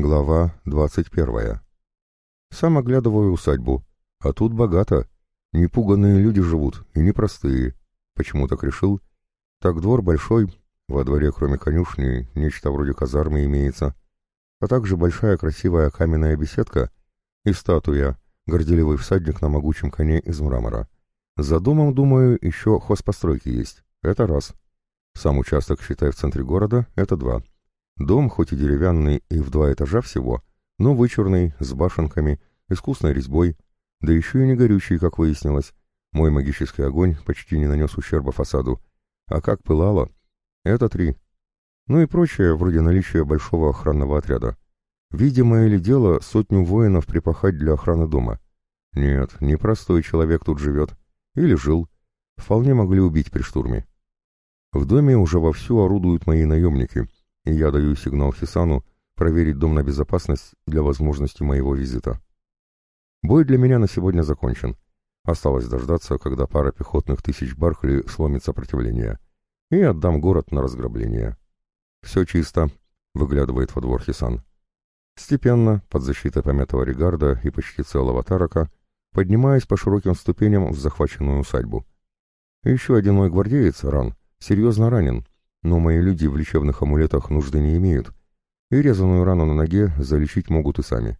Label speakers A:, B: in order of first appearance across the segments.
A: Глава двадцать первая. Сам оглядываю усадьбу, а тут богато. Непуганные люди живут, и непростые. Почему так решил? Так двор большой, во дворе кроме конюшни нечто вроде казармы имеется, а также большая красивая каменная беседка и статуя, горделивый всадник на могучем коне из мрамора. За домом, думаю, еще хозпостройки есть. Это раз. Сам участок, считай, в центре города, это два. Дом, хоть и деревянный и в два этажа всего, но вычурный, с башенками, искусной резьбой, да еще и не горючий, как выяснилось. Мой магический огонь почти не нанес ущерба фасаду. А как пылало? Это три. Ну и прочее, вроде наличия большого охранного отряда. Видимо или дело сотню воинов припахать для охраны дома? Нет, непростой человек тут живет. Или жил. Вполне могли убить при штурме. В доме уже вовсю орудуют мои наемники — я даю сигнал Хисану проверить дом на безопасность для возможности моего визита. Бой для меня на сегодня закончен. Осталось дождаться, когда пара пехотных тысяч Бархли сломит сопротивление, и отдам город на разграбление. «Все чисто», — выглядывает во двор Хисан. Степенно, под защитой помятого Регарда и почти целого Тарака, поднимаясь по широким ступеням в захваченную усадьбу. Еще один мой гвардеец, Ран, серьезно ранен, но мои люди в лечебных амулетах нужды не имеют, и резаную рану на ноге залечить могут и сами.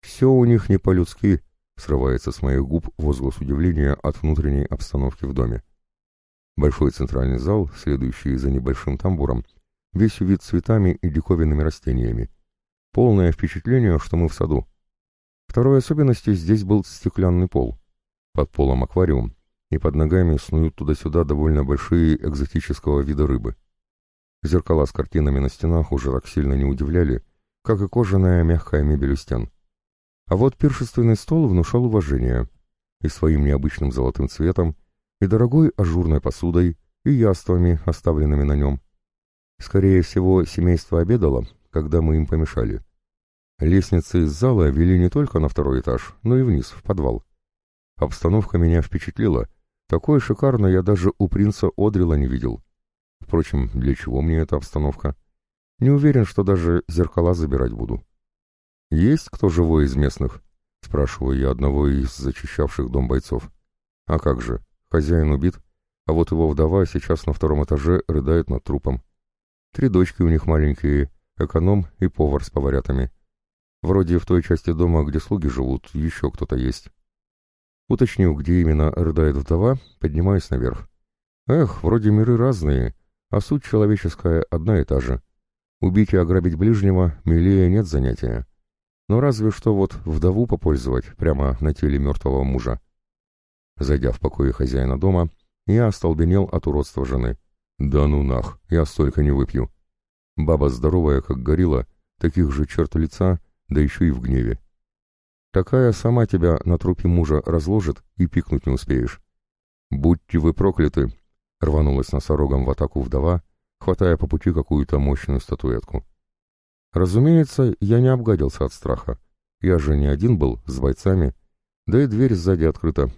A: «Все у них не по-людски», — срывается с моих губ возглас удивления от внутренней обстановки в доме. Большой центральный зал, следующий за небольшим тамбуром, весь увид цветами и диковинными растениями. Полное впечатление, что мы в саду. Второй особенностью здесь был стеклянный пол. Под полом аквариум, и под ногами снуют туда-сюда довольно большие экзотического вида рыбы. Зеркала с картинами на стенах уже так сильно не удивляли, как и кожаная мягкая мебель у стен. А вот пиршественный стол внушал уважение и своим необычным золотым цветом, и дорогой ажурной посудой, и яствами, оставленными на нем. Скорее всего, семейство обедало, когда мы им помешали. Лестницы из зала вели не только на второй этаж, но и вниз, в подвал. Обстановка меня впечатлила — такой шикарной я даже у принца Одрила не видел. Впрочем, для чего мне эта обстановка? Не уверен, что даже зеркала забирать буду. «Есть кто живой из местных?» — спрашиваю я одного из зачищавших дом бойцов. «А как же, хозяин убит, а вот его вдова сейчас на втором этаже рыдает над трупом. Три дочки у них маленькие, эконом и повар с поварятами. Вроде в той части дома, где слуги живут, еще кто-то есть. Уточнив, где именно рыдает вдова, поднимаюсь наверх. Эх, вроде миры разные, а суть человеческая одна и та же. Убить и ограбить ближнего милее нет занятия. Но разве что вот вдову попользовать прямо на теле мертвого мужа. Зайдя в покое хозяина дома, я остолбенел от уродства жены. Да ну нах, я столько не выпью. Баба здоровая, как горилла, таких же черт лица, да еще и в гневе. Такая сама тебя на трупе мужа разложит и пикнуть не успеешь. «Будьте вы прокляты!» — рванулась носорогом в атаку вдова, хватая по пути какую-то мощную статуэтку. Разумеется, я не обгадился от страха. Я же не один был, с бойцами, да и дверь сзади открыта.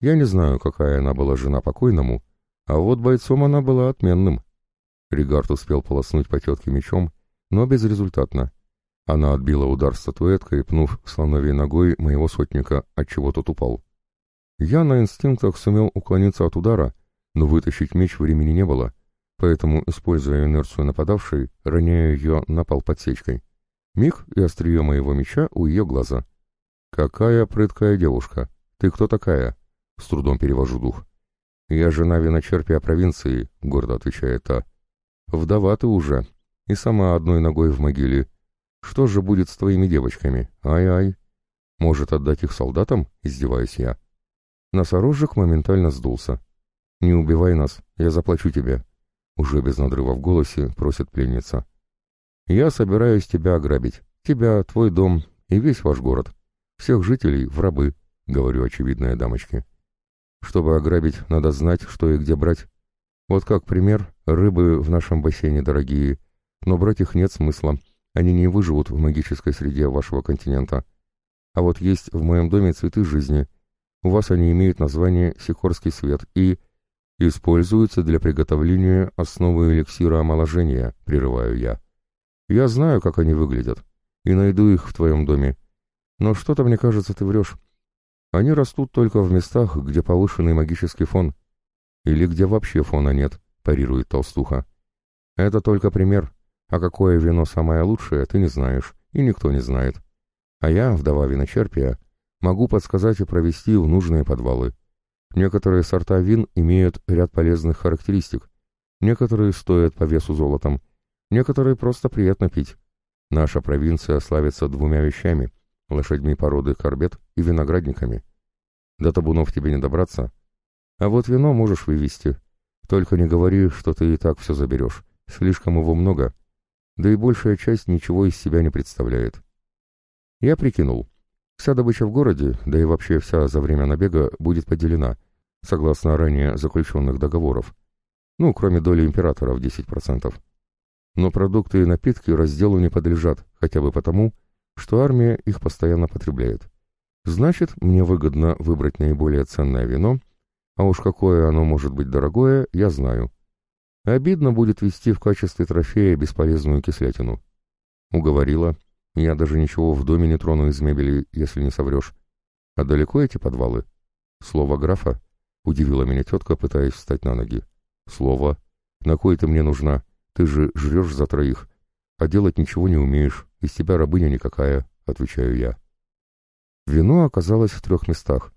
A: Я не знаю, какая она была жена покойному, а вот бойцом она была отменным. Ригард успел полоснуть по тетке мечом, но безрезультатно. Она отбила удар статуэткой, пнув слоновьей ногой моего сотника, отчего тот упал. Я на инстинктах сумел уклониться от удара, но вытащить меч времени не было, поэтому, используя инерцию нападавшей, роняю ее на пол подсечкой. Миг и острие моего меча у ее глаза. «Какая прыткая девушка! Ты кто такая?» С трудом перевожу дух. «Я жена виночерпия провинции», — гордо отвечает та. «Вдова ты уже, и сама одной ногой в могиле, что же будет с твоими девочками? Ай-ай. Может, отдать их солдатам? Издеваюсь я. Носорожек моментально сдулся. «Не убивай нас, я заплачу тебе», — уже без надрыва в голосе просит пленница. «Я собираюсь тебя ограбить. Тебя, твой дом и весь ваш город. Всех жителей в рабы», — говорю очевидной дамочке. «Чтобы ограбить, надо знать, что и где брать. Вот как пример, рыбы в нашем бассейне дорогие, но брать их нет смысла. Они не выживут в магической среде вашего континента. А вот есть в моем доме цветы жизни. У вас они имеют название «Сикорский свет» и используются для приготовления основы эликсира омоложения, прерываю я. Я знаю, как они выглядят. и найду их в твоем доме. Но что-то, мне кажется, ты врешь. Они растут только в местах, где повышенный магический фон. Или где вообще фона нет, парирует толстуха. Это только пример. А какое вино самое лучшее, ты не знаешь, и никто не знает. А я, вдова виночерпия, могу подсказать и провести в нужные подвалы. Некоторые сорта вин имеют ряд полезных характеристик. Некоторые стоят по весу золотом. Некоторые просто приятно пить. Наша провинция славится двумя вещами — лошадьми породы корбет и виноградниками. До табунов тебе не добраться. А вот вино можешь вывести. Только не говори, что ты и так все заберешь. Слишком его много. Да и большая часть ничего из себя не представляет. Я прикинул. Вся добыча в городе, да и вообще вся за время набега, будет поделена, согласно ранее заключенных договоров. Ну, кроме доли императора в 10%. Но продукты и напитки разделу не подлежат, хотя бы потому, что армия их постоянно потребляет. Значит, мне выгодно выбрать наиболее ценное вино, а уж какое оно может быть дорогое, я знаю. Обидно будет вести в качестве трофея бесполезную кислятину. Уговорила. Я даже ничего в доме не трону из мебели, если не соврешь. А далеко эти подвалы? Слово графа? Удивила меня тетка, пытаясь встать на ноги. Слово. На кой ты мне нужна? Ты же жрешь за троих. А делать ничего не умеешь. Из тебя рабыня никакая, отвечаю я. Вино оказалось в трех местах.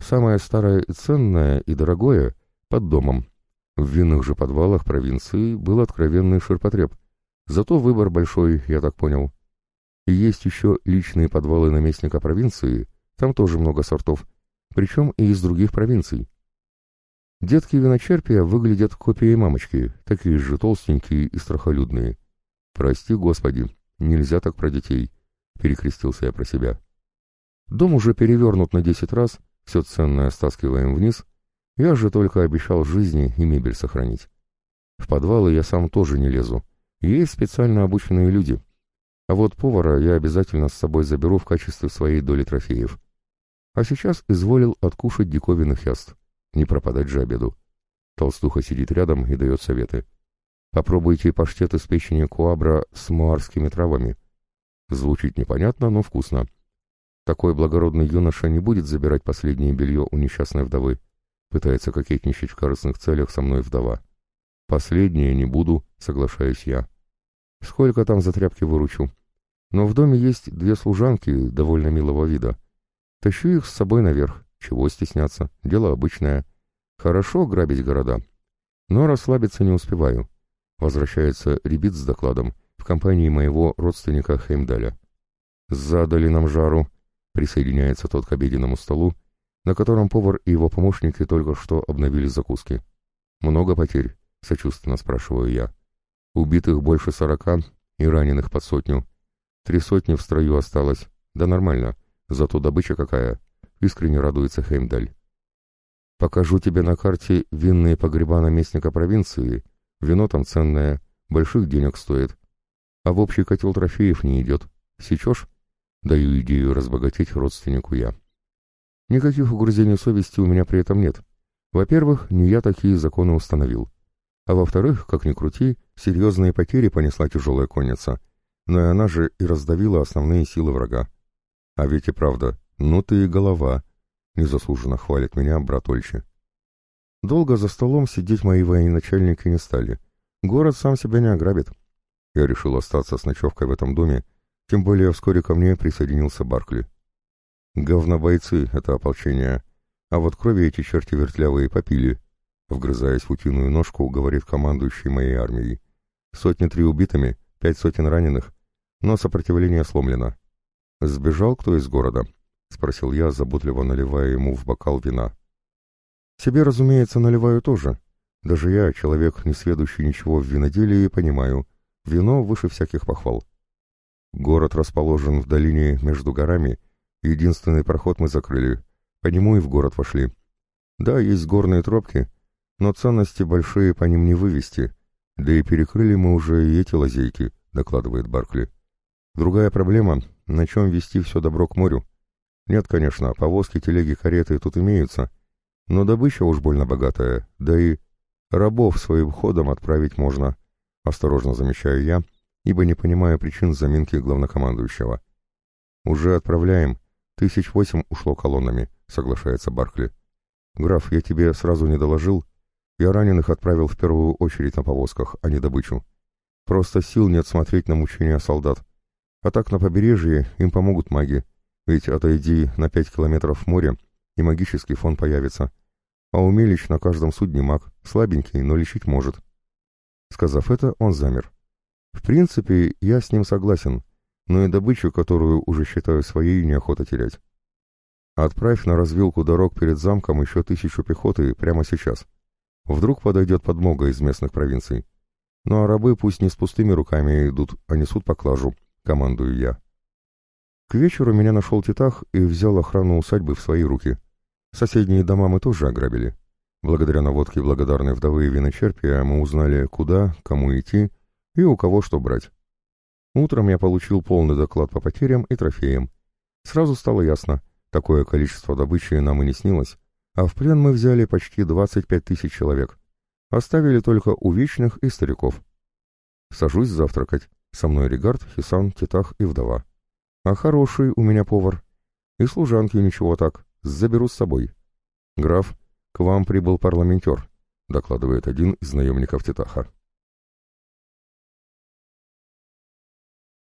A: Самое старое и ценное и дорогое — под домом. В винных же подвалах провинции был откровенный ширпотреб. Зато выбор большой, я так понял. И есть еще личные подвалы наместника провинции, там тоже много сортов, причем и из других провинций. Детки виночерпия выглядят копией мамочки, такие же толстенькие и страхолюдные. «Прости, Господи, нельзя так про детей», — перекрестился я про себя. Дом уже перевернут на десять раз, все ценное стаскиваем вниз, я же только обещал жизни и мебель сохранить. В подвалы я сам тоже не лезу, есть специально обученные люди. А вот повара я обязательно с собой заберу в качестве своей доли трофеев. А сейчас изволил откушать диковинных яств. Не пропадать же обеду. Толстуха сидит рядом и дает советы. Попробуйте паштет из печени куабра с муарскими травами. Звучит непонятно, но вкусно. Такой благородный юноша не будет забирать последнее белье у несчастной вдовы. Пытается кокетничать в корыстных целях со мной вдова. Последнее не буду, соглашаюсь я. Сколько там за тряпки выручу? Но в доме есть две служанки довольно милого вида. Тащу их с собой наверх. Чего стесняться? Дело обычное. Хорошо грабить города. Но расслабиться не успеваю. Возвращается Ребит с докладом в компании моего родственника Хеймдаля. «Задали нам жару», Присоединяется тот к обеденному столу, на котором повар и его помощники только что обновили закуски. «Много потерь?» — сочувственно спрашиваю я. «Убитых больше сорока и раненых под сотню. Три сотни в строю осталось. Да нормально. Зато добыча какая!» — искренне радуется Хеймдаль. «Покажу тебе на карте винные погреба наместника провинции. Вино там ценное, больших денег стоит. А в общий котел трофеев не идет. Сечешь?» Даю идею разбогатеть родственнику я. Никаких угрызений совести у меня при этом нет. Во-первых, не я такие законы установил. А во-вторых, как ни крути, серьезные потери понесла тяжелая конница. Но и она же и раздавила основные силы врага. А ведь и правда, ну ты и голова, незаслуженно хвалит меня брат Ольчи. Долго за столом сидеть мои военачальники не стали. Город сам себя не ограбит. Я решил остаться с ночевкой в этом доме тем более вскоре ко мне присоединился Баркли. Говнобойцы — это ополчение, а вот крови эти черти вертлявые попили. Вгрызаясь в утиную ножку, говорит командующий моей армией. Сотни три убитыми, пять сотен раненых, но сопротивление сломлено. «Сбежал кто из города?» — спросил я, заботливо наливая ему в бокал вина. «Себе, разумеется, наливаю тоже. Даже я, человек, не сведущий ничего в виноделии, понимаю, вино выше всяких похвал. Город расположен в долине между горами. Единственный проход мы закрыли. По нему и в город вошли. Да, есть горные тропки, но ценности большие по ним не вывести. Да и перекрыли мы уже и эти лазейки, докладывает Баркли. Другая проблема — на чем вести все добро к морю. Нет, конечно, повозки, телеги, кареты тут имеются, но добыча уж больно богатая, да и рабов своим ходом отправить можно, осторожно замечаю я, ибо не понимаю причин заминки главнокомандующего. «Уже отправляем. Тысяч восемь ушло колоннами», — соглашается Баркли. «Граф, я тебе сразу не доложил. Я раненых отправил в первую очередь на повозках, а не добычу. Просто сил нет смотреть на мучения солдат. А так на побережье им помогут маги. Ведь отойди на пять километров в море, и магический фон появится. А умелищ на каждом судне маг, слабенький, но лечить может. Сказав это, он замер. В принципе, я с ним согласен, но и добычу, которую уже считаю своей, неохота терять. Отправь на развилку дорог перед замком еще тысячу пехоты прямо сейчас. Вдруг подойдет подмога из местных провинций. Ну а рабы пусть не с пустыми руками идут, а несут поклажу, командую я. К вечеру меня нашел Титах и взял охрану усадьбы в свои руки. Соседние дома мы тоже ограбили. Благодаря наводке благодарной вдовы и виночерпия мы узнали, куда, кому идти и у кого что брать. Утром я получил полный доклад по потерям и трофеям. Сразу стало ясно, такое количество добычи нам и не снилось, а в плен мы взяли почти 25 тысяч человек. Оставили только увечных и стариков. Сажусь завтракать. Со мной Регард, Хисан, Титах и вдова. А хороший у меня повар. И служанки ничего так. Заберу с собой. Граф, к вам прибыл парламентер, докладывает один из наемников Титаха.